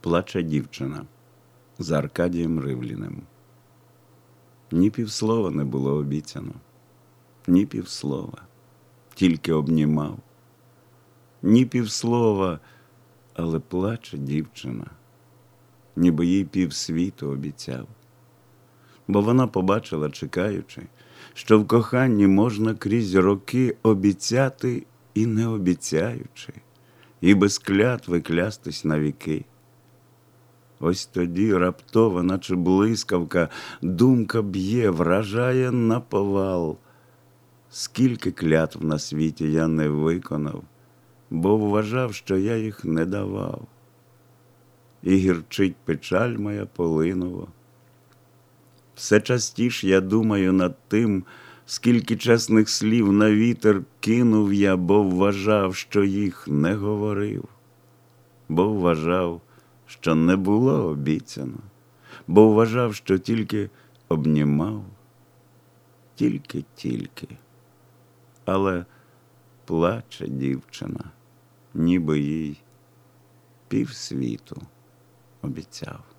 Плаче дівчина з Аркадієм Ривліним. Ні півслова не було обіцяно, ні півслова, тільки обнімав, ні півслова, але плаче дівчина, ніби їй півсвіту обіцяв. Бо вона побачила, чекаючи, що в коханні можна крізь роки обіцяти і не обіцяючи, і без клятви клястись на віки. Ось тоді раптово, наче блискавка, думка б'є, вражає на повал. Скільки клятв на світі я не виконав, бо вважав, що я їх не давав. І гірчить печаль моя полиново. Все частіш я думаю над тим, скільки чесних слів на вітер кинув я, бо вважав, що їх не говорив, бо вважав, що не було обіцяно, бо вважав, що тільки обнімав, тільки-тільки. Але плаче дівчина, ніби їй півсвіту обіцяв.